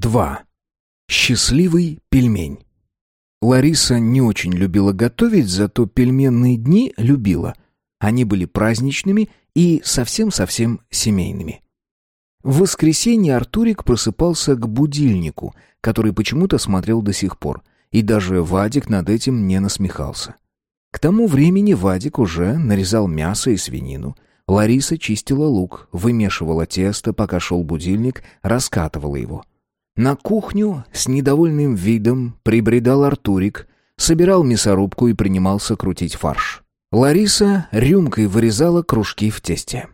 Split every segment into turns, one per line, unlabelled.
2. Счастливый пельмень. Лариса не очень любила готовить, зато пельменные дни любила. Они были праздничными и совсем-совсем семейными. В воскресенье Артурик просыпался к будильнику, который почему-то смотрел до сих пор, и даже Вадик над этим не насмехался. К тому времени Вадик уже нарезал мясо и свинину. Лариса чистила лук, вымешивала тесто, пока шел будильник, раскатывала его — на кухню с недовольным видом прибредал Артурик, собирал мясорубку и принимался крутить фарш. Лариса рюмкой вырезала кружки в тесте.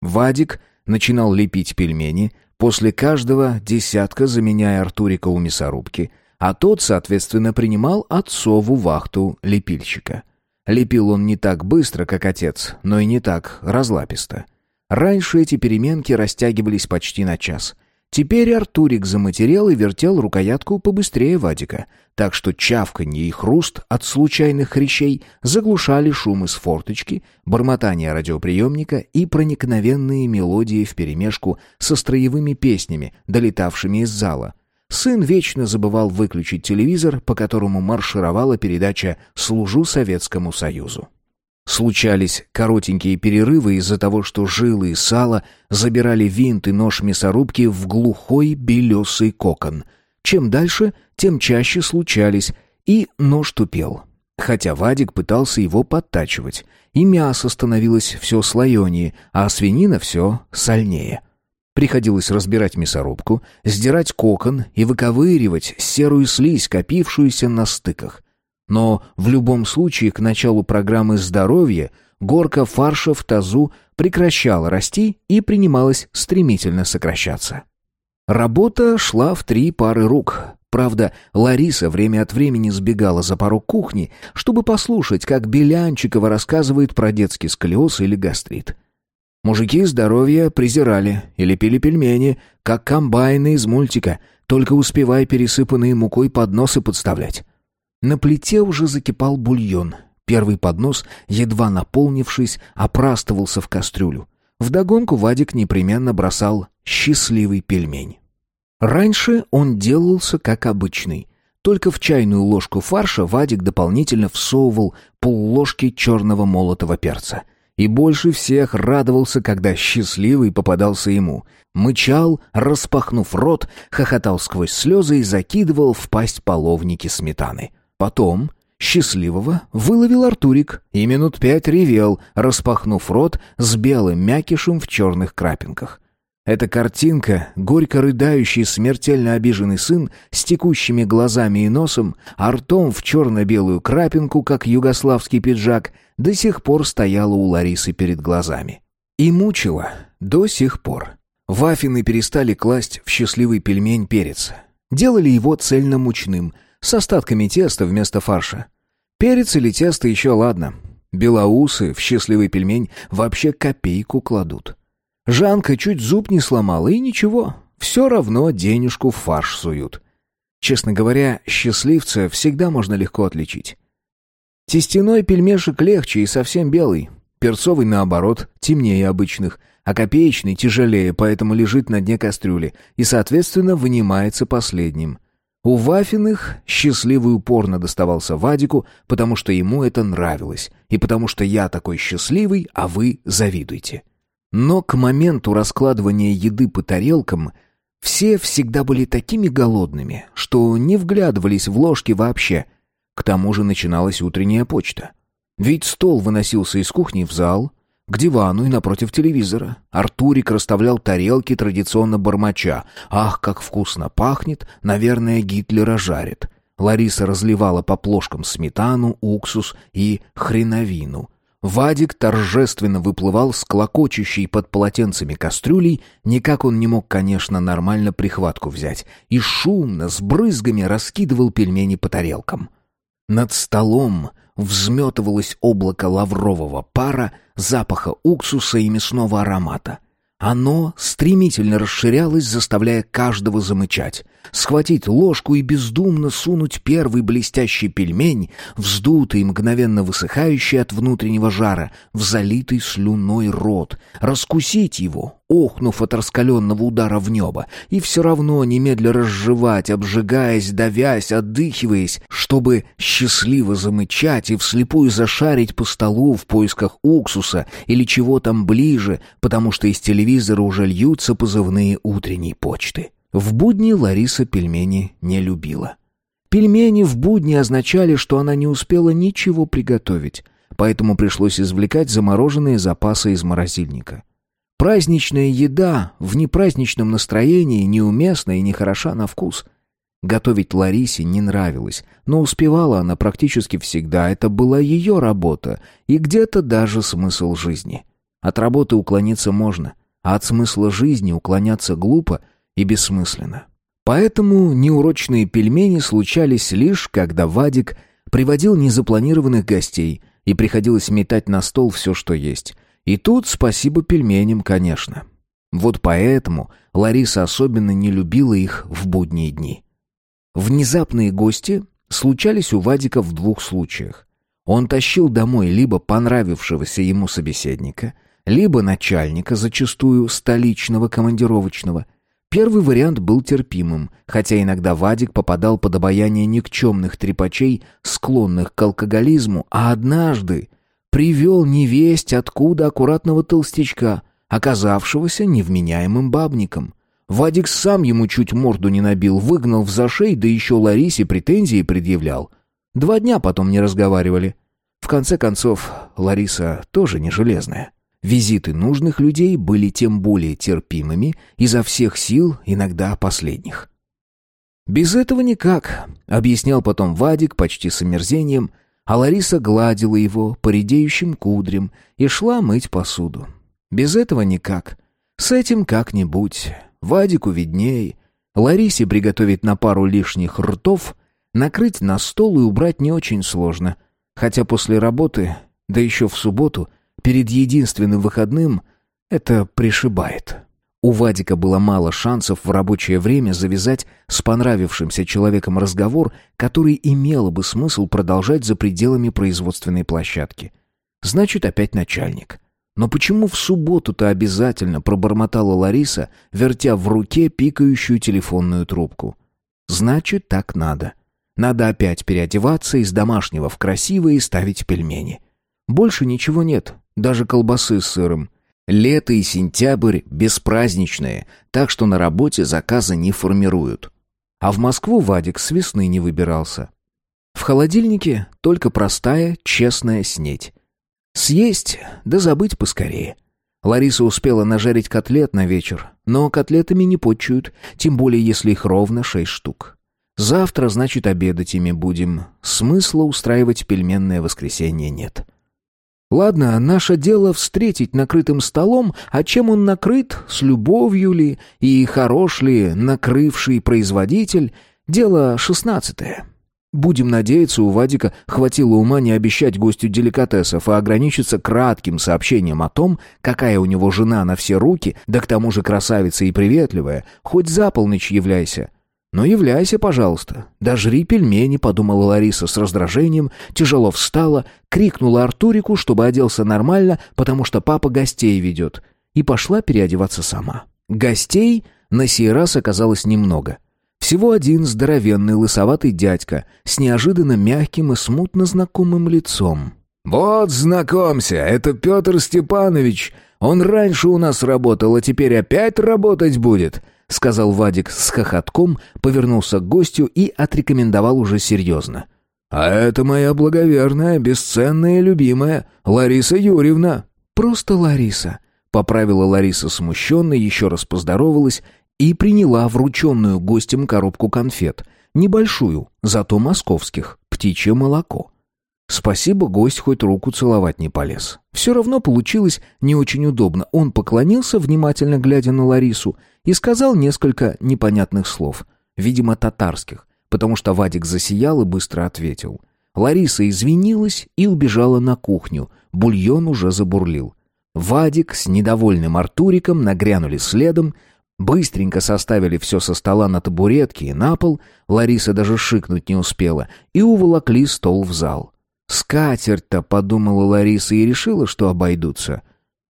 Вадик начинал лепить пельмени, после каждого десятка заменяя Артурика у мясорубки, а тот, соответственно, принимал отцову вахту лепильщика. Лепил он не так быстро, как отец, но и не так разлаписто. Раньше эти переменки растягивались почти на час — Теперь Артурик заматерел и вертел рукоятку побыстрее Вадика, так что чавканье и хруст от случайных хрящей заглушали шум из форточки, бормотание радиоприемника и проникновенные мелодии вперемешку со строевыми песнями, долетавшими из зала. Сын вечно забывал выключить телевизор, по которому маршировала передача «Служу Советскому Союзу». Случались коротенькие перерывы из-за того, что жилы и сало забирали винт и нож мясорубки в глухой белесый кокон. Чем дальше, тем чаще случались, и нож тупел. Хотя Вадик пытался его подтачивать, и мясо становилось все слоенее, а свинина все сольнее. Приходилось разбирать мясорубку, сдирать кокон и выковыривать серую слизь, копившуюся на стыках. Но в любом случае к началу программы «Здоровье» горка фарша в тазу прекращала расти и принималась стремительно сокращаться. Работа шла в три пары рук. Правда, Лариса время от времени сбегала за порог кухни, чтобы послушать, как Белянчикова рассказывает про детский сколиоз или гастрит. Мужики здоровья презирали или пили пельмени, как комбайны из мультика, только успевая пересыпанные мукой подносы подставлять. На плите уже закипал бульон. Первый поднос, едва наполнившись, опрастывался в кастрюлю. Вдогонку Вадик непременно бросал счастливый пельмень. Раньше он делался как обычный. Только в чайную ложку фарша Вадик дополнительно всовывал полложки черного молотого перца. И больше всех радовался, когда счастливый попадался ему. Мычал, распахнув рот, хохотал сквозь слезы и закидывал в пасть половники сметаны. Потом счастливого выловил Артурик и минут пять ревел, распахнув рот с белым мякишем в черных крапинках. Эта картинка, горько рыдающий смертельно обиженный сын с текущими глазами и носом, а ртом в черно-белую крапинку, как югославский пиджак, до сих пор стояла у Ларисы перед глазами. И мучила до сих пор. Вафины перестали класть в счастливый пельмень перец. Делали его цельно-мучным, с остатками теста вместо фарша. Перец или тесто еще ладно. Белоусы в счастливый пельмень вообще копейку кладут. Жанка чуть зуб не сломала, и ничего, все равно денежку в фарш суют. Честно говоря, счастливца всегда можно легко отличить. Тестяной пельмешек легче и совсем белый. Перцовый, наоборот, темнее обычных, а копеечный тяжелее, поэтому лежит на дне кастрюли и, соответственно, вынимается последним. У Вафиных счастливый упорно доставался Вадику, потому что ему это нравилось, и потому что я такой счастливый, а вы завидуете. Но к моменту раскладывания еды по тарелкам все всегда были такими голодными, что не вглядывались в ложки вообще. К тому же начиналась утренняя почта. Ведь стол выносился из кухни в зал, к дивану и напротив телевизора. Артурик расставлял тарелки традиционно бормоча. «Ах, как вкусно пахнет! Наверное, Гитлера жарит». Лариса разливала по плошкам сметану, уксус и хреновину. Вадик торжественно выплывал с клокочущей под полотенцами кастрюлей, никак он не мог, конечно, нормально прихватку взять, и шумно, с брызгами раскидывал пельмени по тарелкам. Над столом взметывалось облако лаврового пара, запаха уксуса и мясного аромата. Оно стремительно расширялось, заставляя каждого замычать. Схватить ложку и бездумно сунуть первый блестящий пельмень, вздутый и мгновенно высыхающий от внутреннего жара, в залитый слюной рот, раскусить его, охнув от раскаленного удара в небо, и все равно немедля разжевать, обжигаясь, давясь, отдыхиваясь, чтобы счастливо замычать и вслепую зашарить по столу в поисках уксуса или чего там ближе, потому что из телевизора уже льются позывные утренней почты. В будни Лариса пельмени не любила. Пельмени в будни означали, что она не успела ничего приготовить, поэтому пришлось извлекать замороженные запасы из морозильника. Праздничная еда в непраздничном настроении неуместна и нехороша на вкус. Готовить Ларисе не нравилось, но успевала она практически всегда, это была ее работа и где-то даже смысл жизни. От работы уклониться можно, а от смысла жизни уклоняться глупо и бессмысленно. Поэтому неурочные пельмени случались лишь, когда Вадик приводил незапланированных гостей и приходилось метать на стол все, что есть. И тут спасибо пельменям, конечно. Вот поэтому Лариса особенно не любила их в будние дни. Внезапные гости случались у Вадика в двух случаях. Он тащил домой либо понравившегося ему собеседника, либо начальника, зачастую столичного командировочного. Первый вариант был терпимым, хотя иногда Вадик попадал под обаяние никчемных трепачей, склонных к алкоголизму, а однажды привел невесть откуда аккуратного толстячка, оказавшегося невменяемым бабником. Вадик сам ему чуть морду не набил, выгнал в зашей, да еще Ларисе претензии предъявлял. Два дня потом не разговаривали. В конце концов, Лариса тоже не железная. Визиты нужных людей были тем более терпимыми, изо всех сил, иногда последних. «Без этого никак», — объяснял потом Вадик почти с омерзением — а Лариса гладила его по редеющим кудрям и шла мыть посуду. Без этого никак. С этим как-нибудь. Вадику видней. Ларисе приготовить на пару лишних ртов, накрыть на стол и убрать не очень сложно. Хотя после работы, да еще в субботу, перед единственным выходным, это пришибает. У Вадика было мало шансов в рабочее время завязать с понравившимся человеком разговор, который имело бы смысл продолжать за пределами производственной площадки. Значит, опять начальник. Но почему в субботу-то обязательно пробормотала Лариса, вертя в руке пикающую телефонную трубку? Значит, так надо. Надо опять переодеваться из домашнего в красивое и ставить пельмени. Больше ничего нет, даже колбасы с сыром. Лето и сентябрь беспраздничные, так что на работе заказы не формируют. А в Москву Вадик с весны не выбирался. В холодильнике только простая, честная снеть. Съесть, да забыть поскорее. Лариса успела нажарить котлет на вечер, но котлетами не почуют, тем более если их ровно шесть штук. Завтра, значит, обедать ими будем. Смысла устраивать пельменное воскресенье нет. Ладно, наше дело встретить накрытым столом, а чем он накрыт, с любовью ли и хорош ли накрывший производитель, дело шестнадцатое. Будем надеяться, у Вадика хватило ума не обещать гостю деликатесов, а ограничиться кратким сообщением о том, какая у него жена на все руки, да к тому же красавица и приветливая, хоть за полночь являйся. «Ну, являйся, пожалуйста. Да жри пельмени», — подумала Лариса с раздражением, тяжело встала, крикнула Артурику, чтобы оделся нормально, потому что папа гостей ведет, и пошла переодеваться сама. Гостей на сей раз оказалось немного. Всего один здоровенный лысоватый дядька с неожиданно мягким и смутно знакомым лицом. «Вот, знакомься, это Петр Степанович. Он раньше у нас работал, а теперь опять работать будет», — сказал Вадик с хохотком, повернулся к гостю и отрекомендовал уже серьезно. «А это моя благоверная, бесценная любимая Лариса Юрьевна». «Просто Лариса», — поправила Лариса смущенно, еще раз поздоровалась и приняла врученную гостем коробку конфет. Небольшую, зато московских, птичье молоко. Спасибо, гость хоть руку целовать не полез. Все равно получилось не очень удобно. Он поклонился, внимательно глядя на Ларису, и сказал несколько непонятных слов, видимо, татарских, потому что Вадик засиял и быстро ответил. Лариса извинилась и убежала на кухню. Бульон уже забурлил. Вадик с недовольным Артуриком нагрянули следом, быстренько составили все со стола на табуретке и на пол, Лариса даже шикнуть не успела, и уволокли стол в зал. «Скатерть-то», — подумала Лариса и решила, что обойдутся.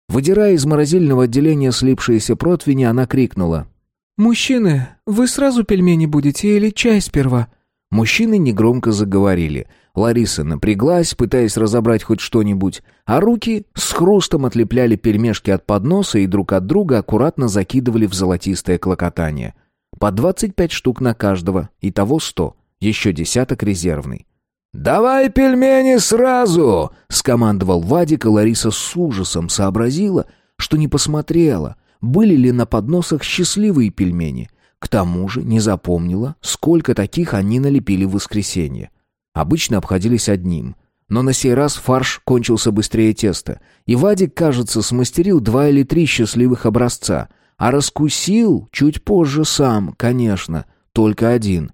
Выдирая из морозильного отделения слипшиеся противни, она крикнула.
«Мужчины, вы сразу пельмени будете или чай сперва?»
Мужчины негромко заговорили. Лариса напряглась, пытаясь разобрать хоть что-нибудь, а руки с хрустом отлепляли пельмешки от подноса и друг от друга аккуратно закидывали в золотистое клокотание. По двадцать пять штук на каждого, и того сто, еще десяток резервный. «Давай пельмени сразу!» — скомандовал Вадик, и Лариса с ужасом сообразила, что не посмотрела, были ли на подносах счастливые пельмени. К тому же не запомнила, сколько таких они налепили в воскресенье. Обычно обходились одним. Но на сей раз фарш кончился быстрее теста, и Вадик, кажется, смастерил два или три счастливых образца, а раскусил чуть позже сам, конечно, только один.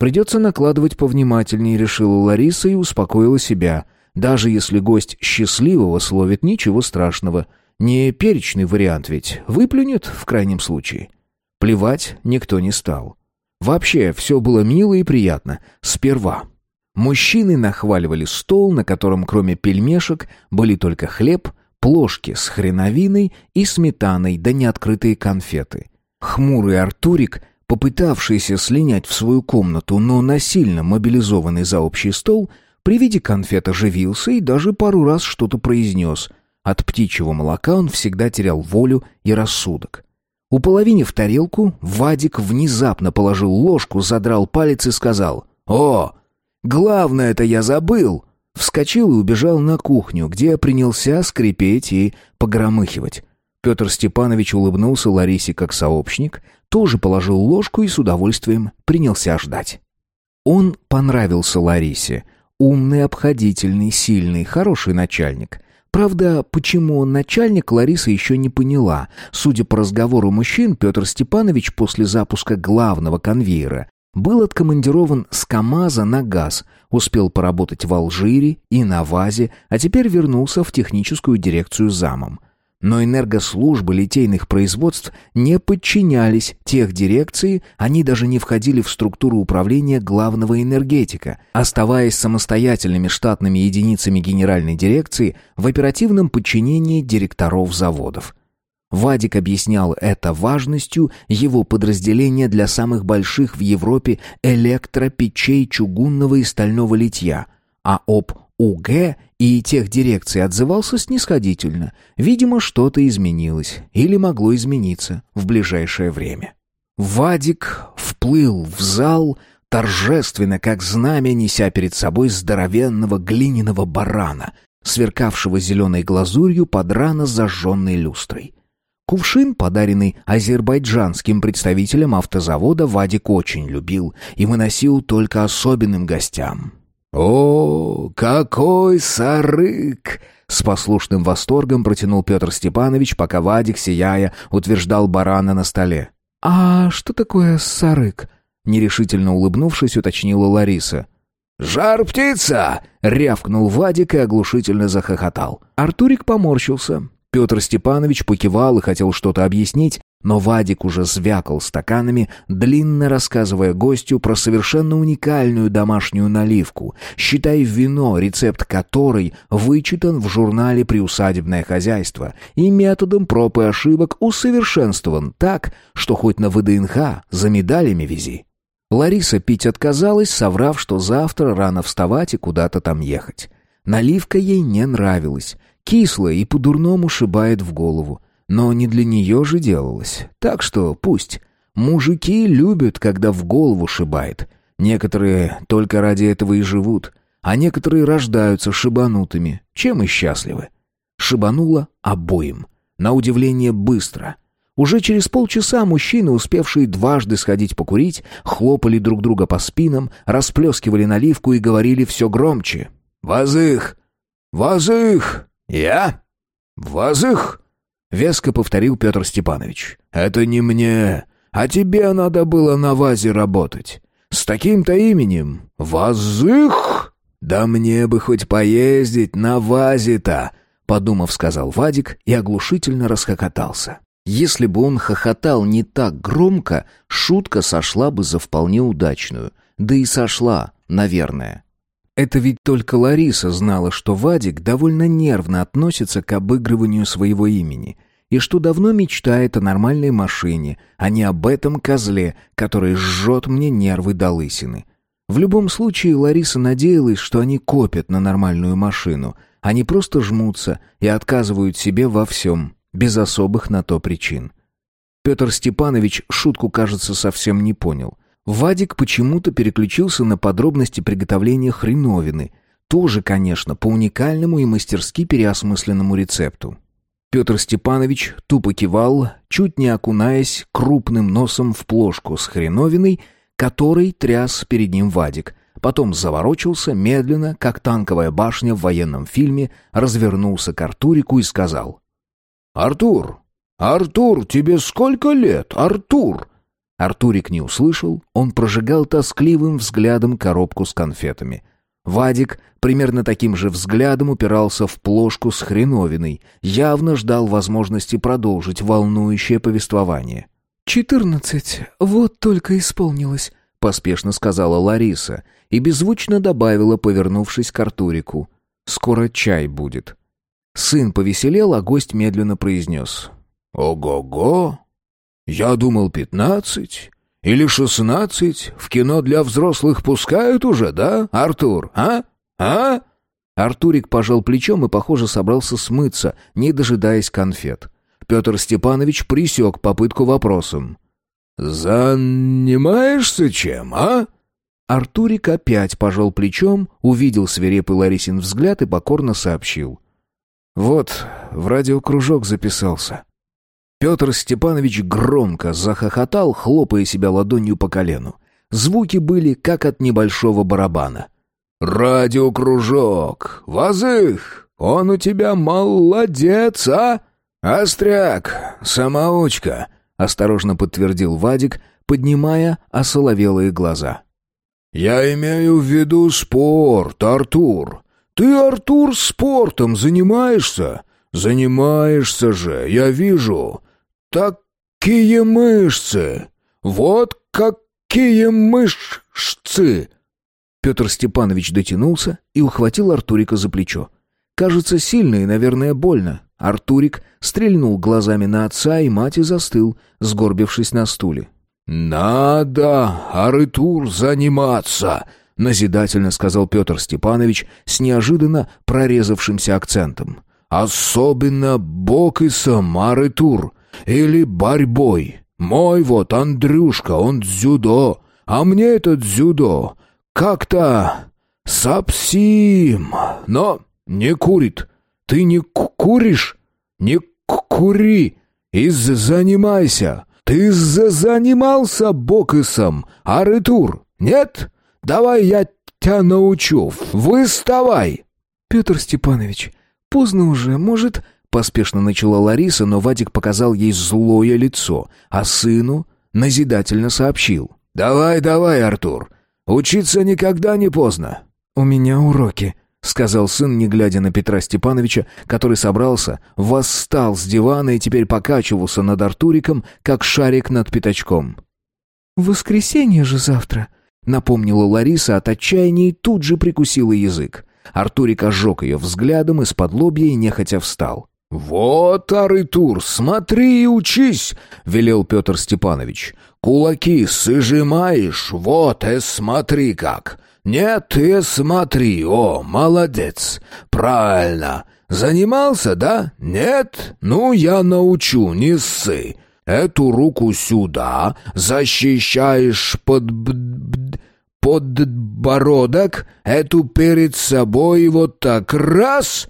Придется накладывать повнимательнее, решила Лариса и успокоила себя. Даже если гость счастливого словит, ничего страшного. Не перечный вариант ведь, выплюнет в крайнем случае. Плевать никто не стал. Вообще, все было мило и приятно. Сперва. Мужчины нахваливали стол, на котором кроме пельмешек были только хлеб, плошки с хреновиной и сметаной, да неоткрытые конфеты. Хмурый Артурик, попытавшийся слинять в свою комнату, но насильно мобилизованный за общий стол, при виде конфет оживился и даже пару раз что-то произнес. От птичьего молока он всегда терял волю и рассудок. Уполовинив тарелку, Вадик внезапно положил ложку, задрал палец и сказал «О, Главное это я забыл!» Вскочил и убежал на кухню, где принялся скрипеть и погромыхивать. Петр Степанович улыбнулся Ларисе как сообщник, тоже положил ложку и с удовольствием принялся ждать. Он понравился Ларисе. Умный, обходительный, сильный, хороший начальник. Правда, почему он начальник, Лариса еще не поняла. Судя по разговору мужчин, Петр Степанович после запуска главного конвейера был откомандирован с КАМАЗа на ГАЗ, успел поработать в Алжире и на ВАЗе, а теперь вернулся в техническую дирекцию замом. Но энергослужбы литейных производств не подчинялись тех дирекции, они даже не входили в структуру управления главного энергетика, оставаясь самостоятельными штатными единицами генеральной дирекции в оперативном подчинении директоров заводов. Вадик объяснял это важностью его подразделения для самых больших в Европе электропечей чугунного и стального литья, а об УГ и тех дирекций отзывался снисходительно. Видимо, что-то изменилось или могло измениться в ближайшее время. Вадик вплыл в зал, торжественно, как знамя, неся перед собой здоровенного глиняного барана, сверкавшего зеленой глазурью под рано зажженной люстрой. Кувшин, подаренный азербайджанским представителем автозавода, Вадик очень любил и выносил только особенным гостям. «О, какой сарык!» С послушным восторгом протянул Петр Степанович, пока Вадик, сияя, утверждал барана на столе.
«А что такое сарык?»
Нерешительно улыбнувшись, уточнила Лариса.
«Жар-птица!» — рявкнул Вадик и оглушительно захохотал.
Артурик поморщился. Петр Степанович покивал и хотел что-то объяснить, но Вадик уже звякал стаканами, длинно рассказывая гостю про совершенно уникальную домашнюю наливку, считай вино, рецепт которой вычитан в журнале «Приусадебное хозяйство» и методом проб и ошибок усовершенствован так, что хоть на ВДНХ за медалями вези. Лариса пить отказалась, соврав, что завтра рано вставать и куда-то там ехать. Наливка ей не нравилась, Кисло и по-дурному шибает в голову. Но не для нее же делалось. Так что пусть. Мужики любят, когда в голову шибает. Некоторые только ради этого и живут. А некоторые рождаются шибанутыми. Чем и счастливы. Шибануло обоим. На удивление быстро. Уже через полчаса мужчины, успевшие дважды сходить покурить, хлопали друг друга по спинам, расплескивали наливку и говорили все громче. «Вазых! Вазых!» «Я? Вазых?» — веско повторил Петр Степанович. «Это не мне, а тебе надо было на вазе работать. С таким-то именем. Вазых? Да мне бы хоть поездить на вазе-то!» Подумав, сказал Вадик и оглушительно расхохотался. Если бы он хохотал не так громко, шутка сошла бы за вполне удачную. Да и сошла, наверное. Это ведь только Лариса знала, что Вадик довольно нервно относится к обыгрыванию своего имени и что давно мечтает о нормальной машине, а не об этом козле, который жжет мне нервы до лысины. В любом случае, Лариса надеялась, что они копят на нормальную машину, они просто жмутся и отказывают себе во всем, без особых на то причин. Петр Степанович шутку, кажется, совсем не понял. Вадик почему-то переключился на подробности приготовления хреновины. Тоже, конечно, по уникальному и мастерски переосмысленному рецепту. Петр Степанович тупо кивал, чуть не окунаясь крупным носом в плошку с хреновиной, который тряс перед ним Вадик. Потом заворочился медленно, как танковая башня в военном фильме, развернулся к Артурику и сказал. «Артур! Артур, тебе сколько лет, Артур?» Артурик не услышал, он прожигал тоскливым взглядом коробку с конфетами. Вадик примерно таким же взглядом упирался в плошку с хреновиной, явно ждал возможности продолжить волнующее повествование.
«Четырнадцать, вот только исполнилось», — поспешно сказала Лариса и беззвучно добавила, повернувшись к Артурику. «Скоро чай будет». Сын повеселел, а гость медленно произнес. «Ого-го! Я думал, пятнадцать или шестнадцать. В кино для взрослых пускают уже, да, Артур, а? А?» Артурик пожал плечом и, похоже, собрался смыться, не дожидаясь конфет. Петр Степанович присек попытку вопросом. «Занимаешься чем, а?» Артурик опять пожал плечом, увидел свирепый Ларисин взгляд и покорно сообщил. «Вот, в радиокружок записался». Петр Степанович громко захохотал, хлопая себя ладонью по колену. Звуки были, как от небольшого барабана. «Радиокружок! Вазых! Он у тебя молодец, а? Остряк! Самоучка!» — осторожно подтвердил Вадик, поднимая осоловелые глаза. «Я имею в виду спорт, Артур. Ты, Артур, спортом занимаешься? Занимаешься же, я вижу. Такие мышцы! Вот какие мышцы!» Петр Степанович дотянулся и ухватил Артурика за плечо. Кажется, сильно и, наверное, больно. Артурик стрельнул глазами на отца и мать и застыл, сгорбившись на стуле. «Надо, Артур, заниматься!» — назидательно сказал Петр Степанович с неожиданно прорезавшимся акцентом. «Особенно боксом, Артур! Или борьбой. Мой вот Андрюшка, он дзюдо, а мне этот дзюдо как-то совсем, но не курит. Ты не куришь? Не кури и занимайся. Ты занимался боксом, а Ритур? Нет? Давай я тебя научу. Выставай. Петр Степанович, поздно уже, может, Поспешно начала Лариса, но Вадик показал ей злое лицо, а сыну назидательно сообщил.
«Давай, давай, Артур. Учиться никогда не поздно».
«У меня уроки», — сказал сын, не глядя на Петра Степановича, который собрался, восстал с дивана и теперь покачивался над Артуриком, как шарик над пятачком. «Воскресенье же завтра», — напомнила Лариса от отчаяния и тут же прикусила язык. Артурик ожег ее взглядом из-под лобья и нехотя встал.
«Вот, Арытур, смотри и учись!» — велел Петр Степанович. «Кулаки сжимаешь, вот и смотри как! Нет, и смотри, о, молодец! Правильно! Занимался, да? Нет? Ну, я научу, не ссы! Эту руку сюда, защищаешь под... подбородок, эту перед собой вот так раз...»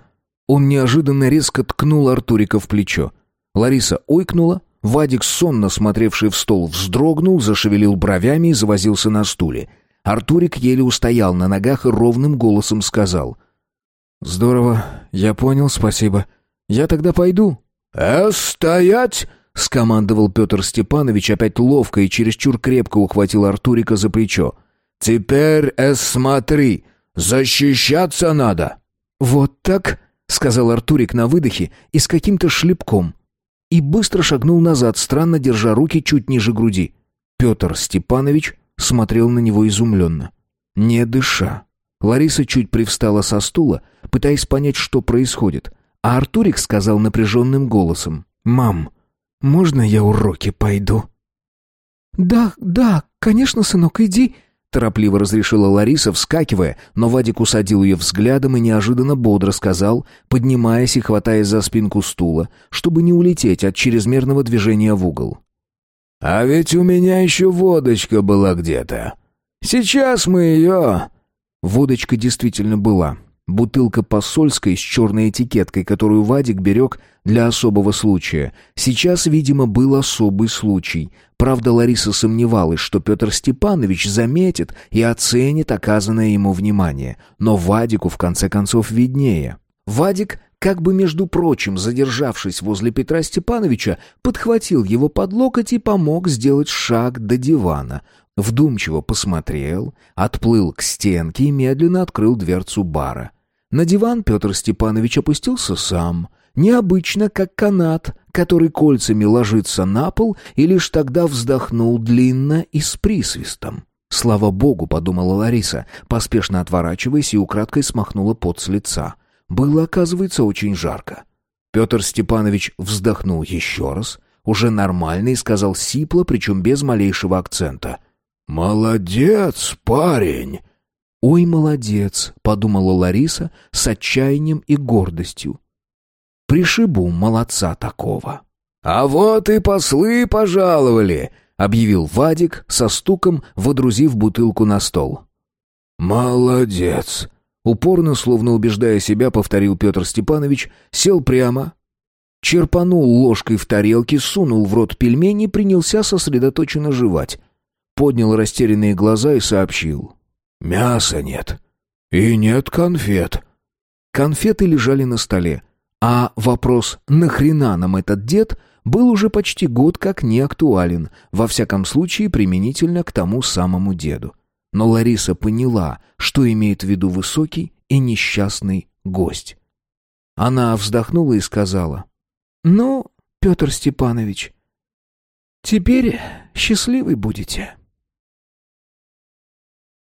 Он неожиданно резко ткнул Артурика в плечо. Лариса ойкнула, Вадик, сонно смотревший в стол, вздрогнул, зашевелил бровями и завозился на стуле. Артурик еле устоял на ногах и ровным голосом сказал. «Здорово, я понял, спасибо. Я тогда пойду».
«Э, стоять!» — скомандовал Петр Степанович, опять ловко и чересчур крепко ухватил Артурика за плечо. «Теперь, э, смотри, защищаться надо!»
«Вот так?» — сказал Артурик на выдохе и с каким-то шлепком. И быстро шагнул назад, странно держа руки чуть ниже груди. Петр Степанович смотрел на него изумленно, не дыша.
Лариса чуть привстала со стула, пытаясь понять, что происходит. А Артурик сказал напряженным голосом. «Мам, можно я уроки пойду?»
«Да, да, конечно, сынок, иди»,
Торопливо разрешила Лариса, вскакивая, но Вадик усадил ее взглядом и неожиданно бодро сказал, поднимаясь и хватаясь за спинку стула, чтобы не улететь от чрезмерного движения в угол.
«А ведь у меня еще водочка была где-то. Сейчас мы ее...»
Водочка действительно была. Бутылка посольской с черной этикеткой, которую Вадик берег для особого случая. Сейчас, видимо, был особый случай. Правда, Лариса сомневалась, что Петр Степанович заметит и оценит оказанное ему внимание. Но Вадику, в конце концов, виднее. Вадик, как бы между прочим, задержавшись возле Петра Степановича, подхватил его под локоть и помог сделать шаг до дивана. Вдумчиво посмотрел, отплыл к стенке и медленно открыл дверцу бара. На диван Петр Степанович опустился сам, необычно, как канат, который кольцами ложится на пол, и лишь тогда вздохнул длинно и с присвистом. «Слава богу», — подумала Лариса, поспешно отворачиваясь и украдкой смахнула пот с лица. Было, оказывается, очень жарко. Петр Степанович вздохнул еще раз, уже нормально, и сказал сипло, причем без малейшего акцента.
«Молодец, парень!»
«Ой, молодец», — подумала Лариса с отчаянием и гордостью. «Пришибу молодца такого».
«А вот и послы пожаловали», — объявил Вадик, со стуком водрузив бутылку на стол.
«Молодец», — упорно, словно убеждая себя, повторил Петр Степанович, сел прямо, черпанул ложкой в тарелке, сунул в рот пельмени и принялся сосредоточенно жевать. Поднял растерянные глаза и сообщил.
Мяса нет. И нет конфет.
Конфеты лежали на столе. А вопрос «нахрена нам этот дед?» был уже почти год как не актуален, во всяком случае применительно к тому самому деду. Но Лариса поняла, что имеет в виду высокий и несчастный гость. Она вздохнула и сказала,
«Ну, Петр Степанович, теперь счастливый будете».